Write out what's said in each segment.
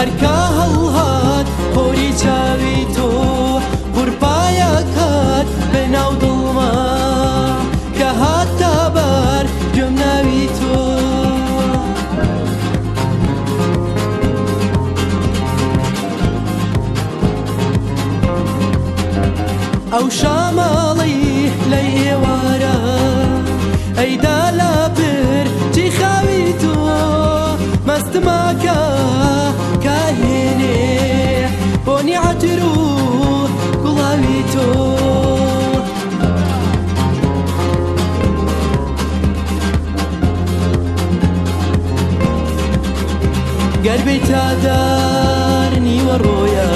هەرکە هەڵهات خۆری چاوی تۆ گورپایەکات بەناو دڵما کە هاتە بەر گوێم ناوی تۆ ئەو شاماڵی لە ئێوارە ئەیدا لە پر چی خاوی تۆ مەستماکە götürür klavitör گر به تادر نیو رویا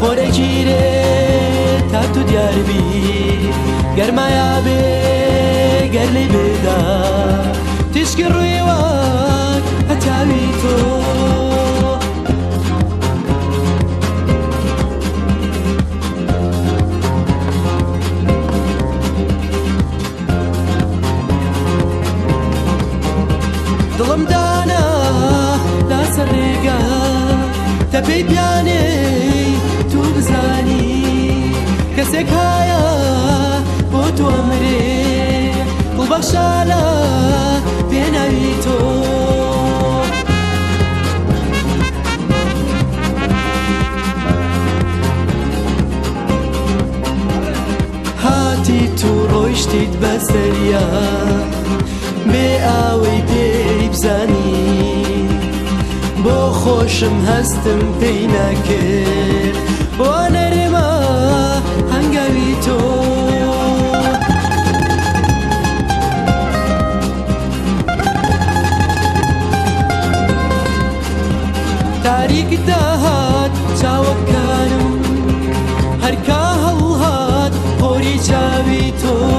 خوره جیره تب تو دیار بی گر میا به گر لی بدا تشکر رویا دڵم دانا لاسەر ڕێگا تەپەی پیانێ تو بزانی کەسێک هایە بۆ تو ئەمرێ بەخشانە پێناوی تۆ هاتی تو ڕۆیشتیت بەسەریا بێ ئاوەی پێ باشم هەستم پێی ناکرد بۆ نەرێمە هەنگاوی تۆ تاریک داهات چاوەکانم هەرکە هەڵهات هۆری چاوی تۆ